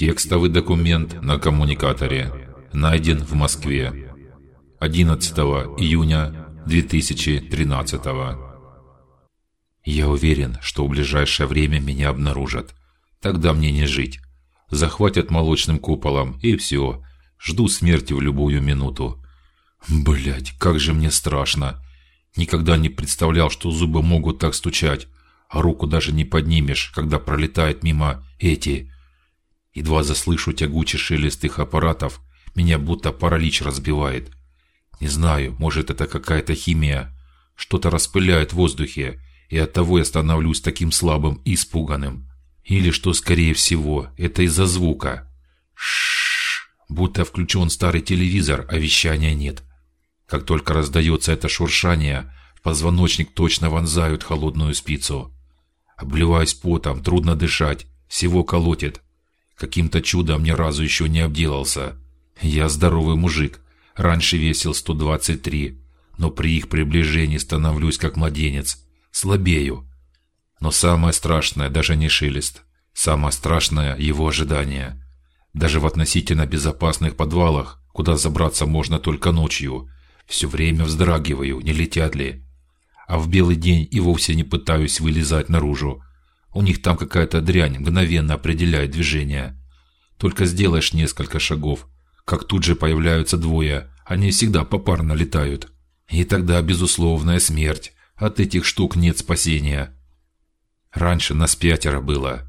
Текстовый документ на коммуникаторе найден в Москве 11 июня 2013 Я уверен, что в ближайшее время меня обнаружат. Тогда мне не жить. Захватят молочным куполом и все. Жду смерти в любую минуту. Блять, как же мне страшно. Никогда не представлял, что зубы могут так стучать, а руку даже не поднимешь, когда пролетает мимо эти. Едва заслышу тягучий шелест их аппаратов, меня будто паралич разбивает. Не знаю, может это какая-то химия, что-то распыляет в воздухе, и от того я становлюсь таким слабым и испуганным. Или что, скорее всего, это из-за звука. Шш, будто включен старый телевизор, а вещания нет. Как только раздается это шуршание, в позвоночник точно вонзают холодную спицу. Обливаюсь потом, трудно дышать, всего колотит. Каким-то чудом ни разу еще не обделался. Я здоровый мужик, раньше весил 123, но при их приближении становлюсь как младенец, слабею. Но самое страшное даже не шелест, самое страшное его ожидание. Даже в относительно безопасных подвалах, куда забраться можно только ночью, все время вздрагиваю, не летят ли. А в белый день и вовсе не пытаюсь вылезать наружу. У них там какая-то дрянь мгновенно определяет движение. Только сделаешь несколько шагов, как тут же появляются двое. Они всегда попарно летают. И тогда безусловная смерть. От этих штук нет спасения. Раньше нас пятеро было.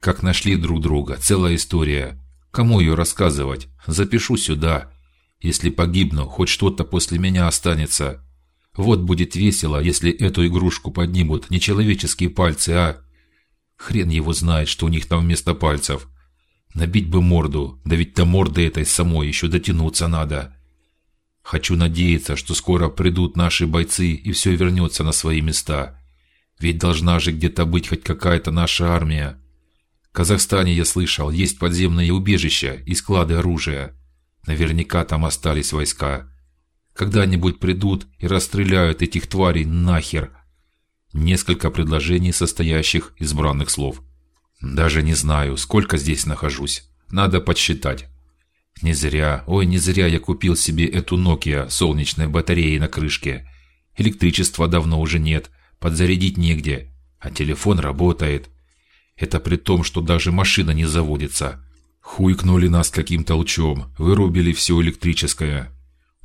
Как нашли друг друга, целая история. Кому ее рассказывать? Запишу сюда. Если погибну, хоть что-то после меня останется. Вот будет весело, если эту игрушку поднимут не человеческие пальцы, а хрен его знает, что у них там вместо пальцев. Набить бы морду, да ведь до морды этой самой еще дотянуться надо. Хочу надеяться, что скоро придут наши бойцы и все вернется на свои места. Ведь должна же где-то быть хоть какая-то наша армия. В Казахстане я слышал, есть подземные убежища и склады оружия. Наверняка там остались войска. Когда-нибудь придут и расстреляют этих тварей нахер. Несколько предложений, состоящих из бранных слов. Даже не знаю, сколько здесь нахожусь. Надо подсчитать. Не зря, ой, не зря я купил себе эту Nokia солнечной батареей на крышке. Электричества давно уже нет, подзарядить негде, а телефон работает. Это при том, что даже машина не заводится. Хуйкнули нас каким-то лучом, вырубили все электрическое.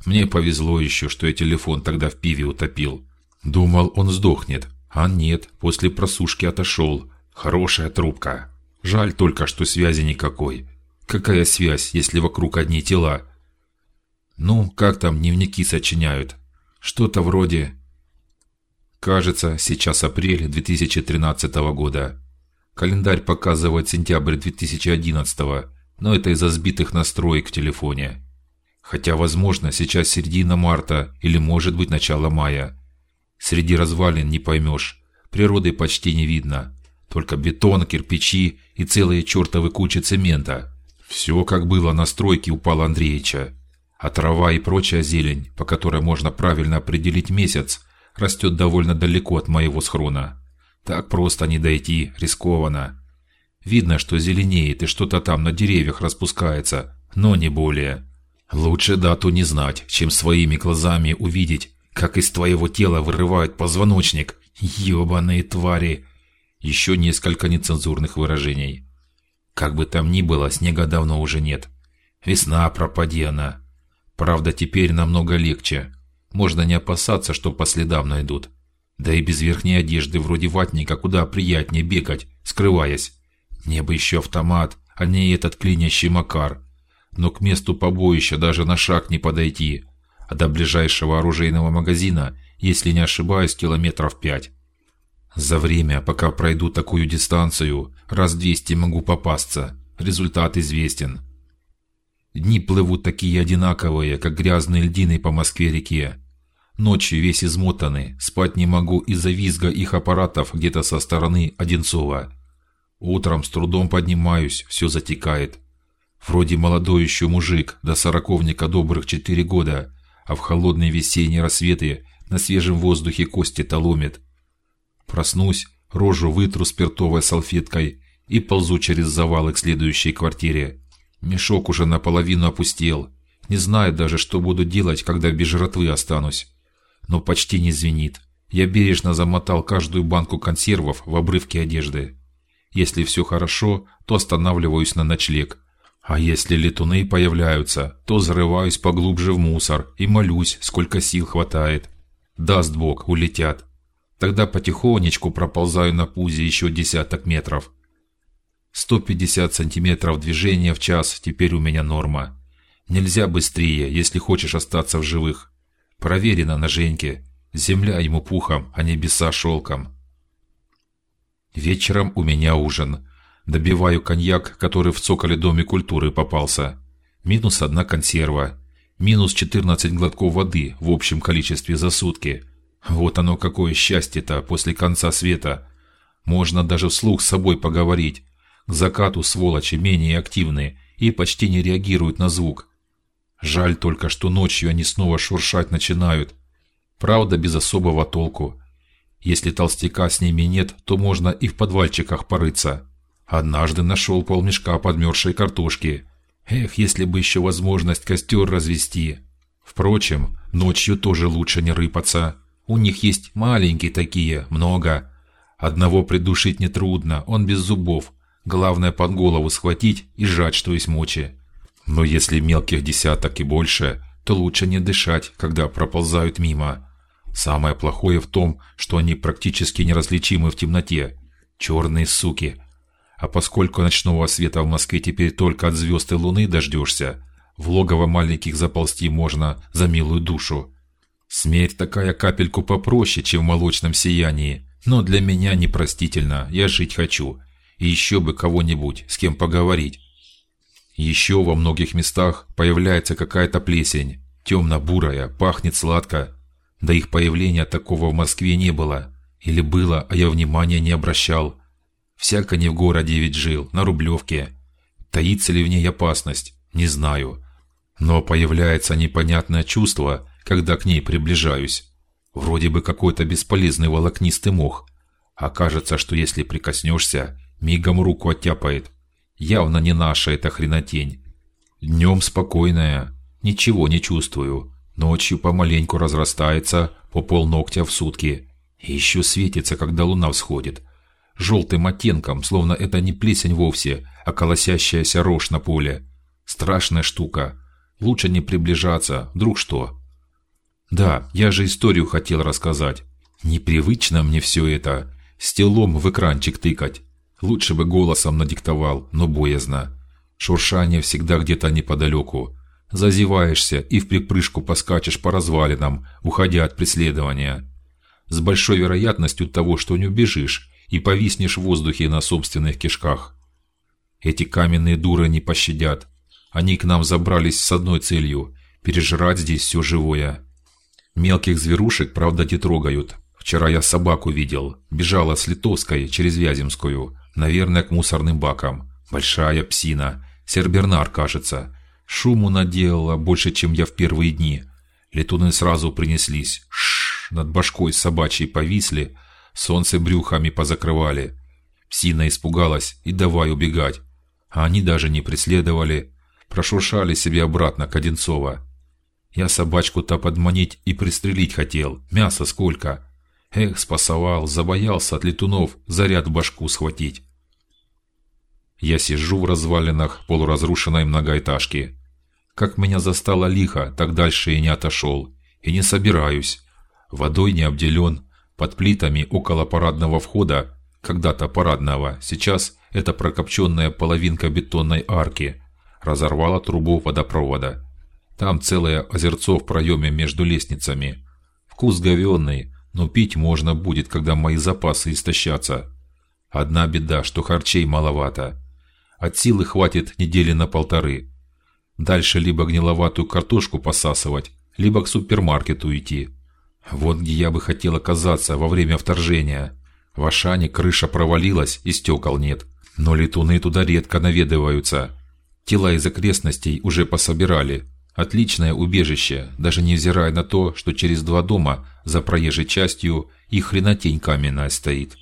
Мне повезло еще, что я телефон тогда в пиве утопил. Думал, он сдохнет, а нет, после просушки отошел. Хорошая трубка. Жаль только, что связи никакой. Какая связь, если вокруг одни тела? Ну, как там дневники сочиняют? Что-то вроде. Кажется, сейчас апрель 2013 года. Календарь показывает сентябрь 2011, но это из-за сбитых настроек в телефоне. Хотя, возможно, сейчас середина марта или, может быть, начало мая. Среди развалин не поймешь, природы почти не видно, только бетон, кирпичи и целые чертовы кучи цемента. Все как было на стройке у Павла Андреевича. А трава и прочая зелень, по которой можно правильно определить месяц, растет довольно далеко от моего схрона. Так просто не дойти, рискованно. Видно, что зеленеет и что-то там на деревьях распускается, но не более. Лучше дату не знать, чем своими глазами увидеть, как из твоего тела вырывают позвоночник. Ёбаные твари! Еще несколько нецензурных выражений. Как бы там ни было, снега давно уже нет. Весна пропади она. Правда, теперь намного легче. Можно не опасаться, что по следам найдут. Да и без верхней одежды вроде ватника куда приятнее бегать, скрываясь. Мне бы еще автомат, а не этот клинящий Макар. Но к месту побоища даже на шаг не подойти. А до ближайшего оружейного магазина, если не ошибаюсь, километров пять. За время, пока пройду такую дистанцию, раз двести могу попасться. Результат известен. Дни плывут такие одинаковые, как грязные льдины по Москве-реке. Ночью весь измотанный, спать не могу из-за визга их аппаратов где-то со стороны Одинцова. Утром с трудом поднимаюсь, все затекает. Вроде молодой еще мужик, до сороковника добрых четыре года, а в холодные весенние рассветы на свежем воздухе кости толомит. Проснусь, рожу вытру спиртовой салфеткой, и ползу через завалы к следующей квартире. Мешок уже наполовину опустел. Не знаю даже, что буду делать, когда без жратвы останусь. Но почти не звенит. Я бережно замотал каждую банку консервов в обрывки одежды. Если все хорошо, то останавливаюсь на ночлег. А если летуны появляются, то зарываюсь поглубже в мусор и молюсь, сколько сил хватает. Даст Бог, улетят. Тогда потихонечку проползаю на пузе еще десяток метров. 150 сантиметров движения в час теперь у меня норма. Нельзя быстрее, если хочешь остаться в живых. Проверено на Женьке. Земля ему пухом, а небеса шелком. Вечером у меня ужин. Добиваю коньяк, который в цоколе доме культуры попался. Минус одна консерва. Минус 14 глотков воды в общем количестве за сутки. Вот оно какое счастье-то после конца света. Можно даже вслух с собой поговорить. К закату сволочи менее активны и почти не реагируют на звук. Жаль только, что ночью они снова шуршать начинают. Правда, без особого толку. Если толстяка с ними нет, то можно и в подвальчиках порыться. Однажды нашел полмешка подмерзшей картошки. Эх, если бы еще возможность костер развести. Впрочем, ночью тоже лучше не рыпаться. У них есть маленькие такие, много. Одного придушить не трудно, он без зубов, Главное под голову схватить и сжать, что есть мочи. Но если мелких десяток и больше, то лучше не дышать, когда проползают мимо. Самое плохое в том, что они практически неразличимы в темноте. Черные суки. А поскольку ночного света в Москве теперь только от звезд и луны дождешься, в логово маленьких заползти можно за милую душу. Смерть такая капельку попроще, чем в молочном сиянии, но для меня непростительно. Я жить хочу и еще бы кого-нибудь, с кем поговорить. Еще во многих местах появляется какая-то плесень, темно-бурая, пахнет сладко. До их появления такого в Москве не было, или было, а я внимания не обращал. Всяко не в городе ведь жил, на Рублевке. Таится ли в ней опасность, не знаю. Но появляется непонятное чувство, когда к ней приближаюсь. Вроде бы какой-то бесполезный волокнистый мох. Окажется, что если прикоснешься, мигом руку оттяпает. Явно не наша эта хренотень. Днем спокойная, ничего не чувствую. Ночью помаленьку разрастается по полногтя в сутки. И еще светится, когда луна всходит. Желтым оттенком, словно это не плесень вовсе, а колосящаяся рожь на поле. Страшная штука. Лучше не приближаться, вдруг что. Да, я же историю хотел рассказать. Непривычно мне все это. Стелом в экранчик тыкать. Лучше бы голосом надиктовал, но боязно. Шуршание всегда где-то неподалеку. Зазеваешься и в припрыжку поскачешь по развалинам, уходя от преследования. С большой вероятностью того, что не убежишь и повиснешь в воздухе на собственных кишках. Эти каменные дуры не пощадят. Они к нам забрались с одной целью – пережрать здесь все живое. Мелких зверушек, правда, не трогают. Вчера я собаку видел, бежала с Литовской через Вяземскую, Наверное, к мусорным бакам. Большая псина. Сербернар, кажется. Шуму наделала больше, чем я в первые дни. Летуны сразу принеслись. Шш, над башкой собачьей повисли, солнце брюхами позакрывали. Псина испугалась и давай убегать. А они даже не преследовали, прошуршали себе обратно к Одинцово. Я собачку-то подманить и пристрелить хотел. Мяса сколько? Эх, спасовал, забоялся от летунов заряд в башку схватить. Я сижу в развалинах полуразрушенной многоэтажки. Как меня застало лихо, так дальше и не отошел, и не собираюсь. Водой не обделен, под плитами около парадного входа, когда-то парадного, сейчас это прокопченная половинка бетонной арки, разорвала трубу водопровода. Там целое озерцо в проеме между лестницами. Вкус говёный, но пить можно будет, когда мои запасы истощатся. Одна беда, что харчей маловато. От силы хватит недели на полторы. Дальше либо гниловатую картошку посасывать, либо к супермаркету идти. Вот где я бы хотел оказаться во время вторжения. В Ашане крыша провалилась и стекол нет, но летуны туда редко наведываются. Тела из окрестностей уже пособирали, Отличное убежище, даже не взирая на то, что через два дома за проезжей частью их хренотень каменная стоит.